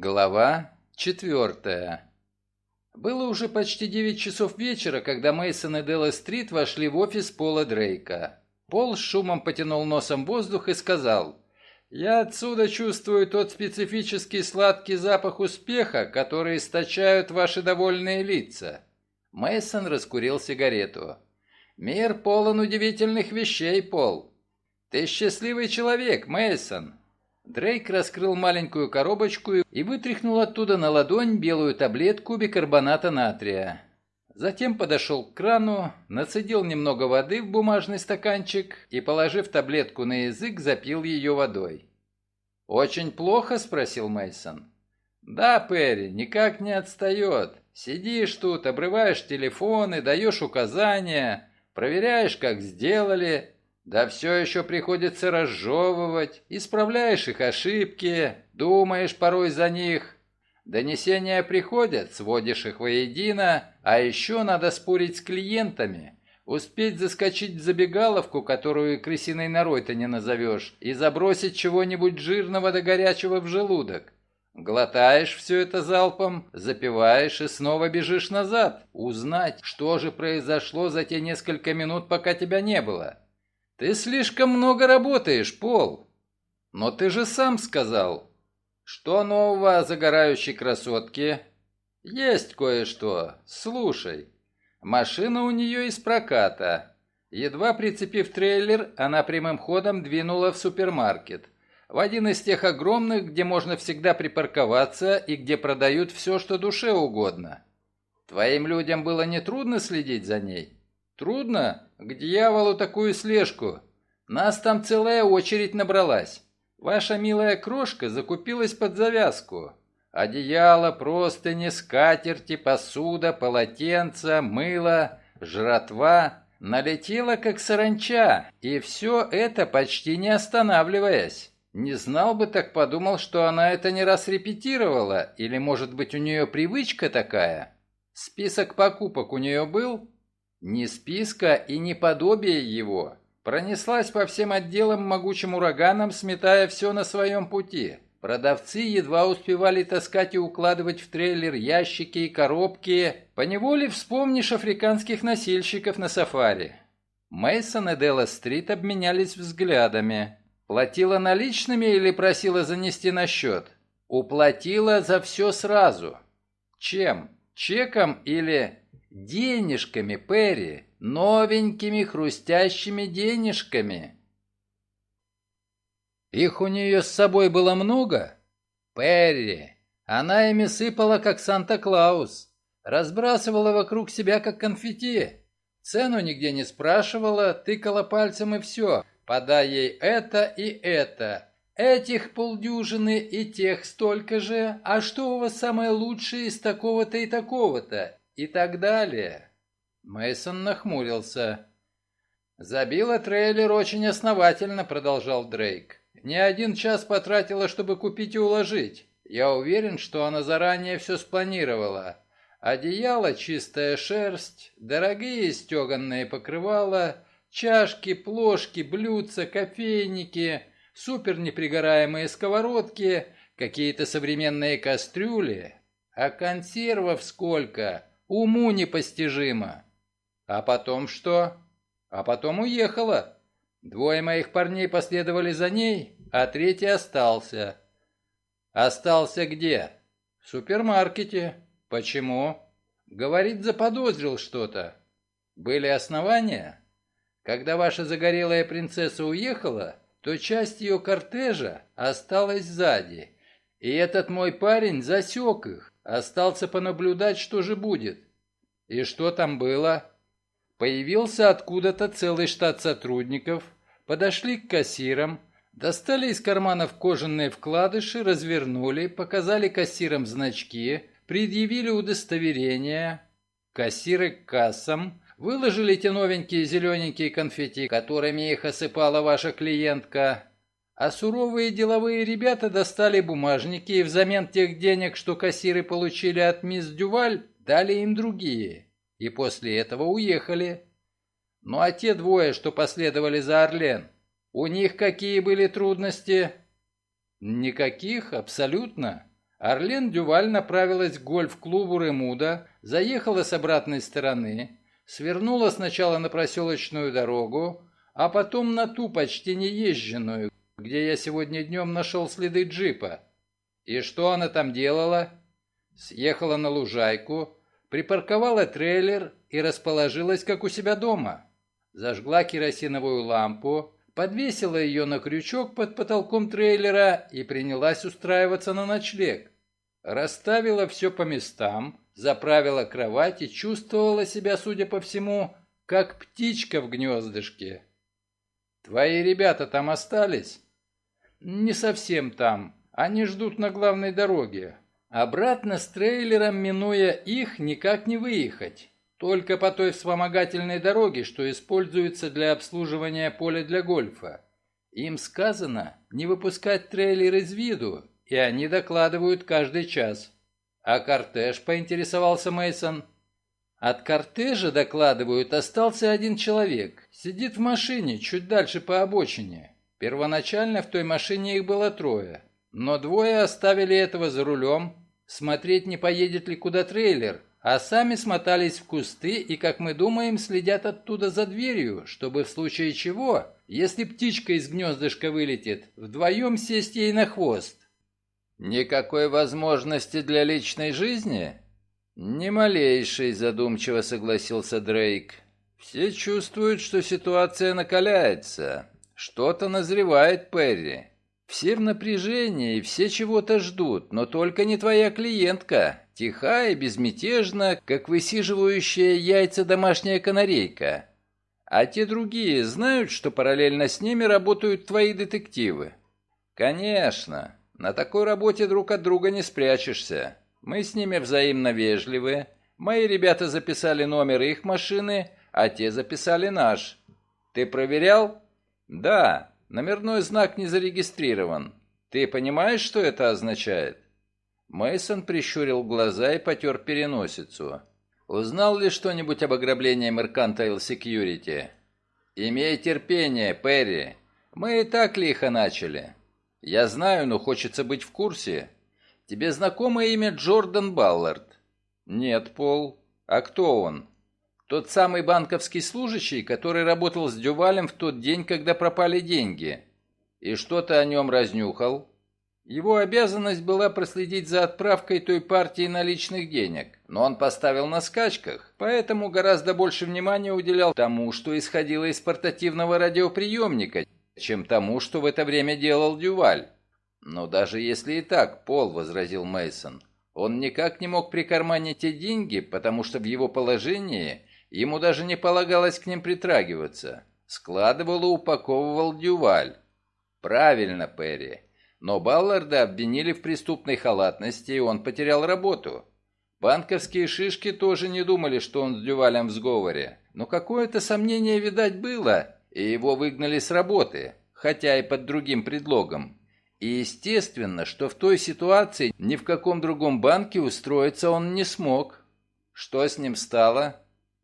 Глава четвертая. Было уже почти девять часов вечера, когда Мейсон и Делла Стрит вошли в офис Пола Дрейка. Пол с шумом потянул носом воздух и сказал, «Я отсюда чувствую тот специфический сладкий запах успеха, который источают ваши довольные лица». Мейсон раскурил сигарету. «Мир полон удивительных вещей, Пол. Ты счастливый человек, Мейсон. Дрейк раскрыл маленькую коробочку и вытряхнул оттуда на ладонь белую таблетку бикарбоната натрия. Затем подошел к крану, нацедил немного воды в бумажный стаканчик и, положив таблетку на язык, запил ее водой. «Очень плохо?» – спросил Мейсон. «Да, Перри, никак не отстает. Сидишь тут, обрываешь телефоны, даешь указания, проверяешь, как сделали, да все еще приходится разжевывать, исправляешь их ошибки, думаешь порой за них. Донесения приходят, сводишь их воедино, а еще надо спорить с клиентами, успеть заскочить в забегаловку, которую крысиной норой-то не назовешь, и забросить чего-нибудь жирного до горячего в желудок. Глотаешь все это залпом, запиваешь и снова бежишь назад, узнать, что же произошло за те несколько минут, пока тебя не было. «Ты слишком много работаешь, Пол. Но ты же сам сказал. Что нового о загорающей красотке?» «Есть кое-что. Слушай. Машина у нее из проката. Едва прицепив трейлер, она прямым ходом двинула в супермаркет. В один из тех огромных, где можно всегда припарковаться и где продают все, что душе угодно. Твоим людям было нетрудно следить за ней?» Трудно? К дьяволу такую слежку. Нас там целая очередь набралась. Ваша милая крошка закупилась под завязку. Одеяло, простыни, скатерти, посуда, полотенца, мыло, жратва. Налетела, как саранча, и все это почти не останавливаясь. Не знал бы, так подумал, что она это не раз репетировала, или, может быть, у нее привычка такая. Список покупок у нее был? Ни списка и ни подобия его. Пронеслась по всем отделам могучим ураганом, сметая все на своем пути. Продавцы едва успевали таскать и укладывать в трейлер ящики и коробки. Поневоле вспомнишь африканских носильщиков на сафари. Мейсон и Делла Стрит обменялись взглядами. Платила наличными или просила занести на счет? Уплатила за все сразу. Чем? Чеком или Денежками, Перри, новенькими хрустящими денежками. Их у нее с собой было много? Перри, она ими сыпала, как Санта-Клаус. Разбрасывала вокруг себя, как конфетти. Цену нигде не спрашивала, тыкала пальцем и все. Подай ей это и это. Этих полдюжины и тех столько же. А что у вас самое лучшее из такого-то и такого-то? И так далее. Мейсон нахмурился. Забила трейлер очень основательно, продолжал Дрейк. Не один час потратила, чтобы купить и уложить. Я уверен, что она заранее все спланировала. Одеяло, чистая шерсть, дорогие стеганные покрывала, чашки, плошки, блюдца, кофейники, супер непригораемые сковородки, какие-то современные кастрюли. А консервов сколько! Уму непостижимо. А потом что? А потом уехала. Двое моих парней последовали за ней, а третий остался. Остался где? В супермаркете. Почему? Говорит, заподозрил что-то. Были основания? Когда ваша загорелая принцесса уехала, то часть ее кортежа осталась сзади. И этот мой парень засек их. Остался понаблюдать, что же будет. И что там было? Появился откуда-то целый штат сотрудников, подошли к кассирам, достали из карманов кожаные вкладыши, развернули, показали кассирам значки, предъявили удостоверения. Кассиры к кассам, выложили те новенькие зелененькие конфетти, которыми их осыпала ваша клиентка, а суровые деловые ребята достали бумажники и взамен тех денег, что кассиры получили от мисс Дюваль, дали им другие. И после этого уехали. Ну а те двое, что последовали за Орлен, у них какие были трудности? Никаких, абсолютно. Орлен Дюваль направилась к гольф-клубу Ремуда, заехала с обратной стороны, свернула сначала на проселочную дорогу, а потом на ту почти неезженную, где я сегодня днем нашел следы джипа. И что она там делала? Съехала на лужайку, припарковала трейлер и расположилась, как у себя дома. Зажгла керосиновую лампу, подвесила ее на крючок под потолком трейлера и принялась устраиваться на ночлег. Расставила все по местам, заправила кровать и чувствовала себя, судя по всему, как птичка в гнездышке. «Твои ребята там остались?» «Не совсем там. Они ждут на главной дороге. Обратно с трейлером, минуя их, никак не выехать. Только по той вспомогательной дороге, что используется для обслуживания поля для гольфа. Им сказано не выпускать трейлер из виду, и они докладывают каждый час. А кортеж, поинтересовался Мейсон. От кортежа, докладывают, остался один человек. Сидит в машине, чуть дальше по обочине. Первоначально в той машине их было трое. Но двое оставили этого за рулем, смотреть, не поедет ли куда трейлер, а сами смотались в кусты и, как мы думаем, следят оттуда за дверью, чтобы в случае чего, если птичка из гнездышка вылетит, вдвоем сесть ей на хвост. Никакой возможности для личной жизни? Ни малейшей, задумчиво согласился Дрейк. Все чувствуют, что ситуация накаляется. Что-то назревает, Перри. Все в напряжении, все чего-то ждут, но только не твоя клиентка. Тихая, безмятежна, как высиживающая яйца домашняя канарейка. А те другие знают, что параллельно с ними работают твои детективы? Конечно. На такой работе друг от друга не спрячешься. Мы с ними взаимно вежливы. Мои ребята записали номер их машины, а те записали наш. Ты проверял? Да. Номерной знак не зарегистрирован. Ты понимаешь, что это означает? Мейсон прищурил глаза и потер переносицу. Узнал ли что-нибудь об ограблении Mercantile Security? Имей терпение, Перри. Мы и так лихо начали. Я знаю, но хочется быть в курсе. Тебе знакомо имя Джордан Баллард? Нет, Пол. А кто он? Тот самый банковский служащий, который работал с Дювалем в тот день, когда пропали деньги. И что ты о нем разнюхал? Его обязанность была проследить за отправкой той партии наличных денег, но он поставил на скачках, поэтому гораздо больше внимания уделял тому, что исходило из портативного радиоприемника, чем тому, что в это время делал Дюваль. Но даже если и так, Пол, возразил Мейсон, он никак не мог прикарманить те деньги, потому что в его положении Ему даже не полагалось к ним притрагиваться. Складывал и упаковывал Дюваль. Правильно, Перри. Но Балларда обвинили в преступной халатности, и он потерял работу. Банковские шишки тоже не думали, что он с Дювалем в сговоре. Но какое-то сомнение, видать, было, и его выгнали с работы, хотя и под другим предлогом. И естественно, что в той ситуации ни в каком другом банке устроиться он не смог. Что с ним стало?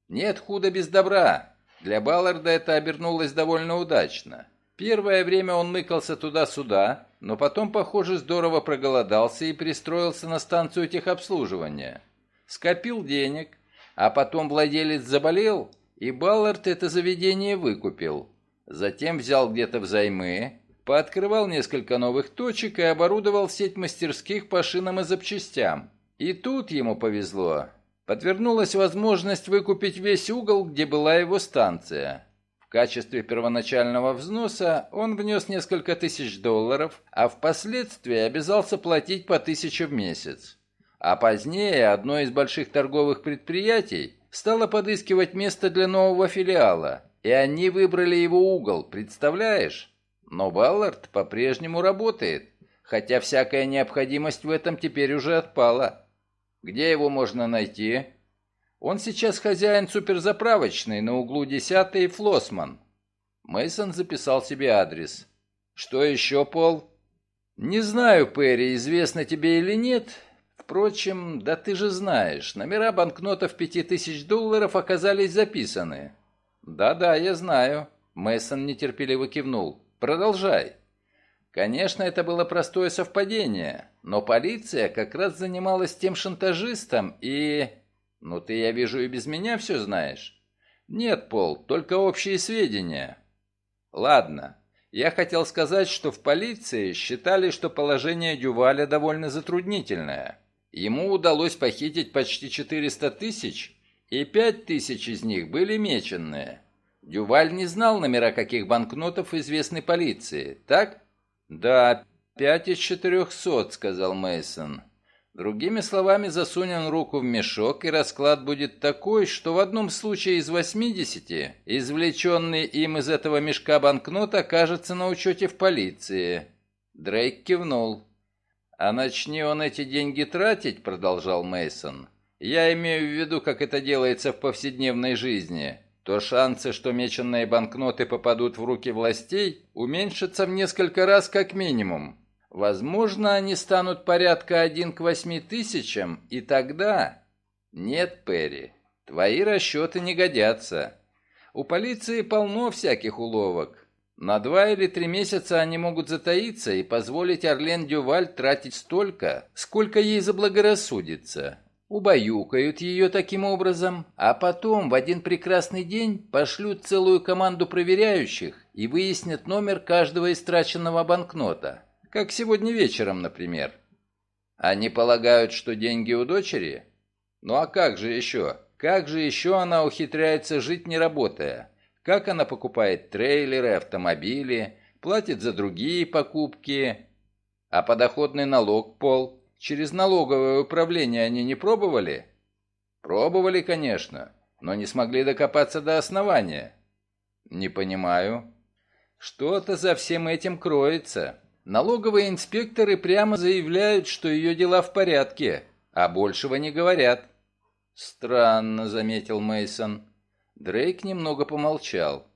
Нет худа без добра. Для Балларда это обернулось довольно удачно. Первое время он ныкался туда-сюда, но потом, похоже, здорово проголодался и пристроился на станцию техобслуживания. Скопил денег, а потом владелец заболел, и Баллард это заведение выкупил. Затем взял где-то взаймы, пооткрывал несколько новых точек и оборудовал сеть мастерских по шинам и запчастям. И тут ему повезло. Подвернулась возможность выкупить весь угол, где была его станция. В качестве первоначального взноса он внес несколько тысяч долларов, а впоследствии обязался платить по тысяче в месяц. А позднее одно из больших торговых предприятий стало подыскивать место для нового филиала, и они выбрали его угол, представляешь? Но Баллард по-прежнему работает, хотя всякая необходимость в этом теперь уже отпала. Где его можно найти? Он сейчас хозяин суперзаправочной на углу 10 и Флосман. Мейсон записал себе адрес. Что еще, Пол? Не знаю, Перри, известно тебе или нет. Впрочем, да ты же знаешь, номера банкнотов пяти тысяч долларов оказались записаны. Да-да, я знаю. Мейсон нетерпеливо кивнул. Продолжай. Конечно, это было простое совпадение, но полиция как раз занималась тем шантажистом и... Ну, ты, я вижу, и без меня все знаешь. Нет, Пол, только общие сведения. Ладно, я хотел сказать, что в полиции считали, что положение Дюваля довольно затруднительное. Ему удалось похитить почти 400 тысяч, и 5 тысяч из них были меченные. Дюваль не знал номера каких банкнотов известны полиции, так? Да, пять из четырехсот, сказал Мейсон. Другими словами, засунем руку в мешок, и расклад будет такой, что в одном случае из 80 извлеченный им из этого мешка банкнот окажется на учете в полиции. Дрейк кивнул. «А начни он эти деньги тратить», — продолжал Мейсон. «Я имею в виду, как это делается в повседневной жизни то шансы, что меченные банкноты попадут в руки властей, уменьшатся в несколько раз как минимум. Возможно, они станут порядка один к восьми тысячам, и тогда... Нет, Перри, твои расчеты не годятся. У полиции полно всяких уловок. На два или три месяца они могут затаиться и позволить Орлен Дюваль тратить столько, сколько ей заблагорассудится убаюкают ее таким образом, а потом в один прекрасный день пошлют целую команду проверяющих и выяснят номер каждого истраченного банкнота, как сегодня вечером, например. Они полагают, что деньги у дочери? Ну а как же еще? Как же еще она ухитряется жить не работая? Как она покупает трейлеры, автомобили, платит за другие покупки? А подоходный налог, Пол, Через налоговое управление они не пробовали? Пробовали, конечно, но не смогли докопаться до основания. Не понимаю. Что-то за всем этим кроется. Налоговые инспекторы прямо заявляют, что ее дела в порядке, а большего не говорят. Странно, заметил Мейсон. Дрейк немного помолчал.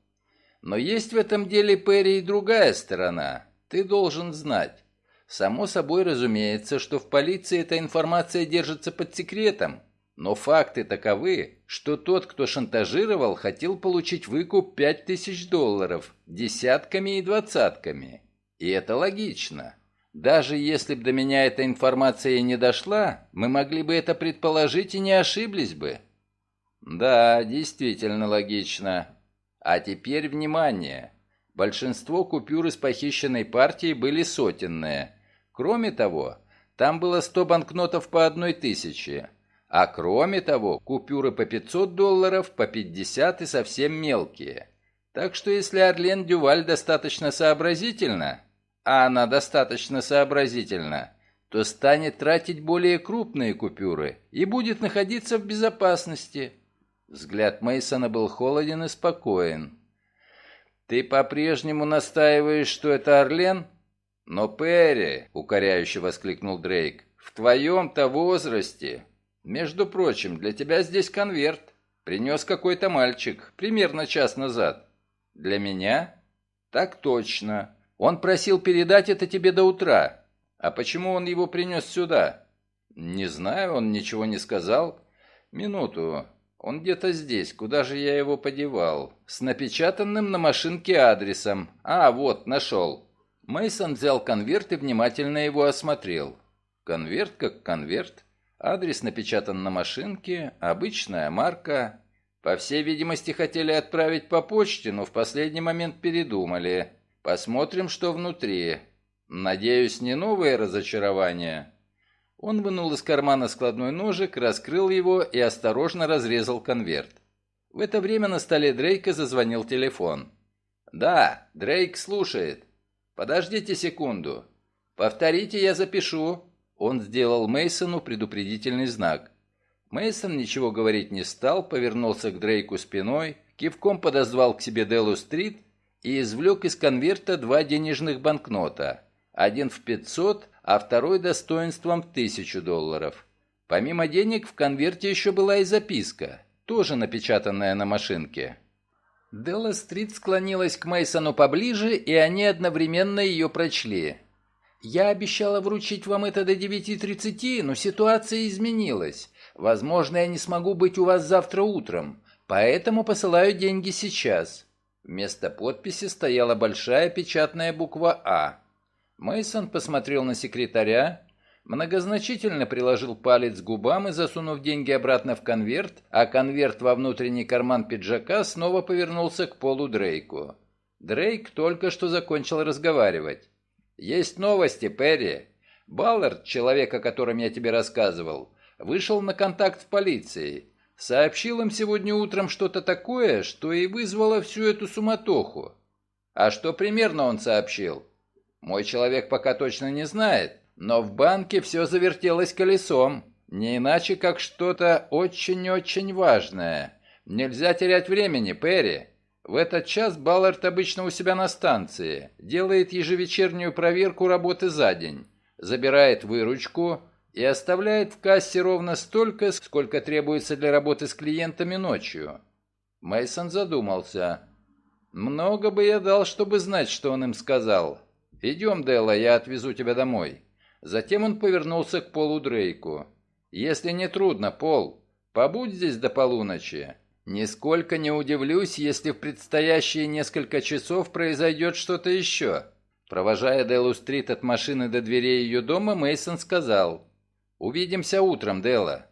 Но есть в этом деле, Перри, и другая сторона. Ты должен знать. Само собой разумеется, что в полиции эта информация держится под секретом, но факты таковы, что тот, кто шантажировал, хотел получить выкуп 5000 долларов десятками и двадцатками. И это логично. Даже если бы до меня эта информация не дошла, мы могли бы это предположить и не ошиблись бы. Да, действительно логично. А теперь внимание. Большинство купюр из похищенной партии были сотенные – Кроме того, там было 100 банкнотов по одной тысяче. А кроме того, купюры по 500 долларов, по 50 и совсем мелкие. Так что если Орлен Дюваль достаточно сообразительна, а она достаточно сообразительна, то станет тратить более крупные купюры и будет находиться в безопасности. Взгляд Мейсона был холоден и спокоен. «Ты по-прежнему настаиваешь, что это Орлен?» «Но, Перри!» — укоряюще воскликнул Дрейк. «В твоем-то возрасте! Между прочим, для тебя здесь конверт. Принес какой-то мальчик, примерно час назад. Для меня?» «Так точно. Он просил передать это тебе до утра. А почему он его принес сюда?» «Не знаю, он ничего не сказал. Минуту. Он где-то здесь. Куда же я его подевал? С напечатанным на машинке адресом. А, вот, нашел. Мейсон взял конверт и внимательно его осмотрел. Конверт как конверт. Адрес напечатан на машинке, обычная марка. По всей видимости, хотели отправить по почте, но в последний момент передумали. Посмотрим, что внутри. Надеюсь, не новое разочарование. Он вынул из кармана складной ножик, раскрыл его и осторожно разрезал конверт. В это время на столе Дрейка зазвонил телефон. «Да, Дрейк слушает». Подождите секунду. Повторите, я запишу. Он сделал Мейсону предупредительный знак. Мейсон ничего говорить не стал, повернулся к Дрейку спиной, кивком подозвал к себе Делу Стрит и извлек из конверта два денежных банкнота. Один в 500, а второй достоинством в 1000 долларов. Помимо денег в конверте еще была и записка, тоже напечатанная на машинке. Делла Стрит склонилась к Мейсону поближе, и они одновременно ее прочли. «Я обещала вручить вам это до 9.30, но ситуация изменилась. Возможно, я не смогу быть у вас завтра утром, поэтому посылаю деньги сейчас». Вместо подписи стояла большая печатная буква «А». Мейсон посмотрел на секретаря, многозначительно приложил палец к губам и, засунув деньги обратно в конверт, а конверт во внутренний карман пиджака, снова повернулся к Полу Дрейку. Дрейк только что закончил разговаривать. «Есть новости, Перри. Баллард, человек, о котором я тебе рассказывал, вышел на контакт в полиции. Сообщил им сегодня утром что-то такое, что и вызвало всю эту суматоху. А что примерно он сообщил? Мой человек пока точно не знает, но в банке все завертелось колесом. Не иначе, как что-то очень-очень важное. Нельзя терять времени, Перри. В этот час Баллард обычно у себя на станции, делает ежевечернюю проверку работы за день, забирает выручку и оставляет в кассе ровно столько, сколько требуется для работы с клиентами ночью. Мейсон задумался. Много бы я дал, чтобы знать, что он им сказал. Идем, Делла, я отвезу тебя домой. Затем он повернулся к Полу Дрейку. Если не трудно, Пол, побудь здесь до полуночи. Нисколько не удивлюсь, если в предстоящие несколько часов произойдет что-то еще. Провожая Деллу Стрит от машины до дверей ее дома, Мейсон сказал: "Увидимся утром, Делла".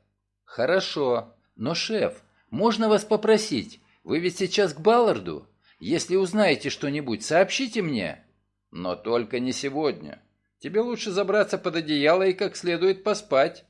"Хорошо, но шеф, можно вас попросить? Вы ведь сейчас к Балларду. Если узнаете что-нибудь, сообщите мне". "Но только не сегодня. Тебе лучше забраться под одеяло и как следует поспать".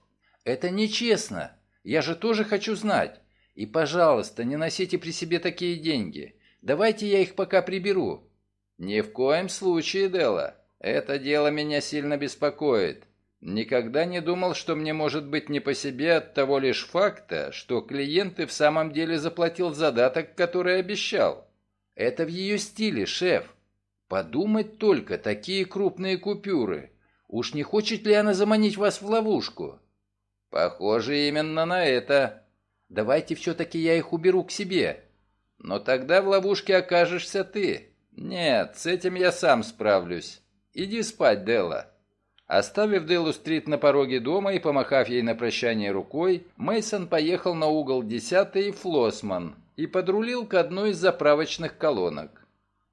"Это нечестно. Я же тоже хочу знать. И, пожалуйста, не носите при себе такие деньги. Давайте я их пока приберу». «Ни в коем случае, Дела. Это дело меня сильно беспокоит. Никогда не думал, что мне может быть не по себе от того лишь факта, что клиент и в самом деле заплатил задаток, который обещал. Это в ее стиле, шеф. Подумать только, такие крупные купюры. Уж не хочет ли она заманить вас в ловушку? Похоже именно на это. Давайте все-таки я их уберу к себе. Но тогда в ловушке окажешься ты. Нет, с этим я сам справлюсь. Иди спать, Делла. Оставив Деллу Стрит на пороге дома и помахав ей на прощание рукой, Мейсон поехал на угол 10 и Флосман и подрулил к одной из заправочных колонок.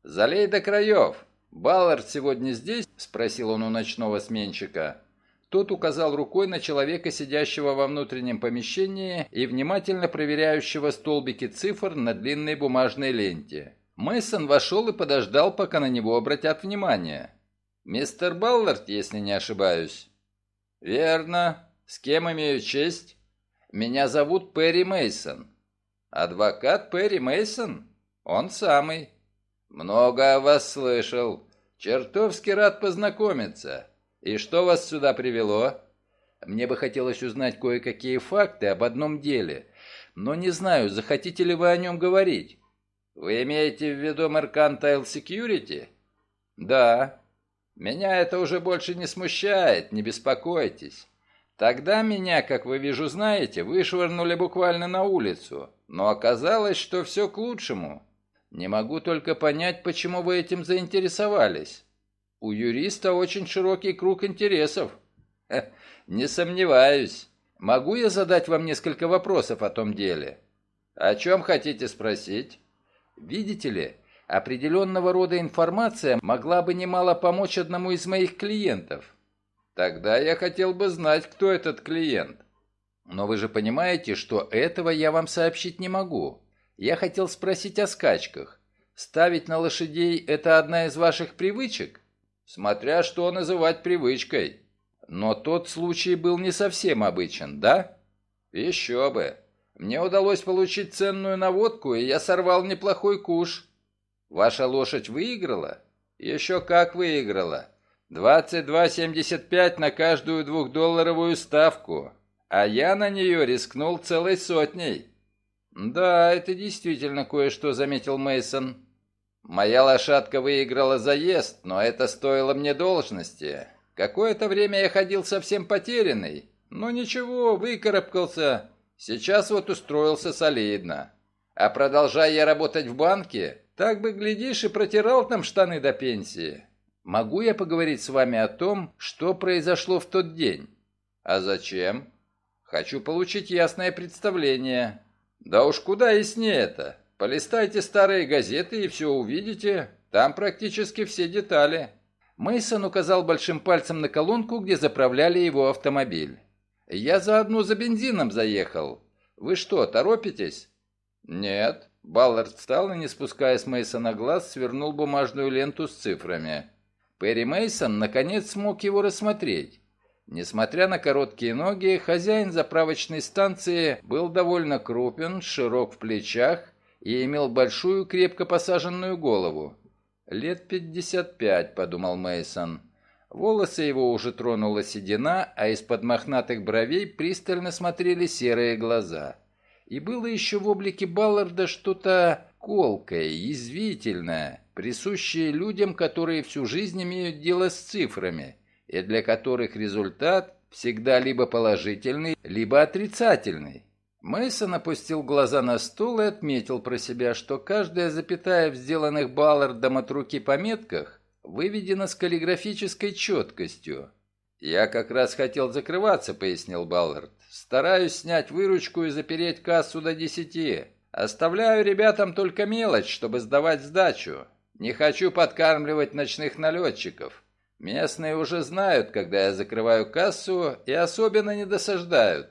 «Залей до краев! Баллард сегодня здесь?» – спросил он у ночного сменщика. Тот указал рукой на человека, сидящего во внутреннем помещении и внимательно проверяющего столбики цифр на длинной бумажной ленте. Мейсон вошел и подождал, пока на него обратят внимание. «Мистер Баллард, если не ошибаюсь». «Верно. С кем имею честь?» «Меня зовут Перри Мейсон. «Адвокат Перри Мейсон? Он самый». «Много о вас слышал. Чертовски рад познакомиться. «И что вас сюда привело?» «Мне бы хотелось узнать кое-какие факты об одном деле, но не знаю, захотите ли вы о нем говорить». «Вы имеете в виду Mercantile Security?» «Да». «Меня это уже больше не смущает, не беспокойтесь. Тогда меня, как вы вижу знаете, вышвырнули буквально на улицу, но оказалось, что все к лучшему. Не могу только понять, почему вы этим заинтересовались». У юриста очень широкий круг интересов. Не сомневаюсь. Могу я задать вам несколько вопросов о том деле? О чем хотите спросить? Видите ли, определенного рода информация могла бы немало помочь одному из моих клиентов. Тогда я хотел бы знать, кто этот клиент. Но вы же понимаете, что этого я вам сообщить не могу. Я хотел спросить о скачках. Ставить на лошадей – это одна из ваших привычек? Смотря что называть привычкой. Но тот случай был не совсем обычен, да? Еще бы. Мне удалось получить ценную наводку, и я сорвал неплохой куш. Ваша лошадь выиграла? Еще как выиграла. 22,75 на каждую двухдолларовую ставку. А я на нее рискнул целой сотней. Да, это действительно кое-что, заметил Мейсон. Моя лошадка выиграла заезд, но это стоило мне должности. Какое-то время я ходил совсем потерянный, но ничего, выкарабкался. Сейчас вот устроился солидно. А продолжая я работать в банке, так бы, глядишь, и протирал там штаны до пенсии. Могу я поговорить с вами о том, что произошло в тот день? А зачем? Хочу получить ясное представление. Да уж куда яснее это. Полистайте старые газеты и все увидите. Там практически все детали. Мейсон указал большим пальцем на колонку, где заправляли его автомобиль. «Я заодно за бензином заехал. Вы что, торопитесь?» «Нет». Баллард встал и, не спуская с Мейсона глаз, свернул бумажную ленту с цифрами. Перри Мейсон наконец смог его рассмотреть. Несмотря на короткие ноги, хозяин заправочной станции был довольно крупен, широк в плечах и имел большую крепко посаженную голову. «Лет пятьдесят пять», — подумал Мейсон. Волосы его уже тронула седина, а из-под мохнатых бровей пристально смотрели серые глаза. И было еще в облике Балларда что-то колкое, язвительное, присущее людям, которые всю жизнь имеют дело с цифрами, и для которых результат всегда либо положительный, либо отрицательный. Мейсон опустил глаза на стол и отметил про себя, что каждая запятая в сделанных Баллардом от руки пометках выведена с каллиграфической четкостью. «Я как раз хотел закрываться», — пояснил Баллард. Стараюсь снять выручку и запереть кассу до десяти. Оставляю ребятам только мелочь, чтобы сдавать сдачу. Не хочу подкармливать ночных налетчиков. Местные уже знают, когда я закрываю кассу, и особенно не досаждают.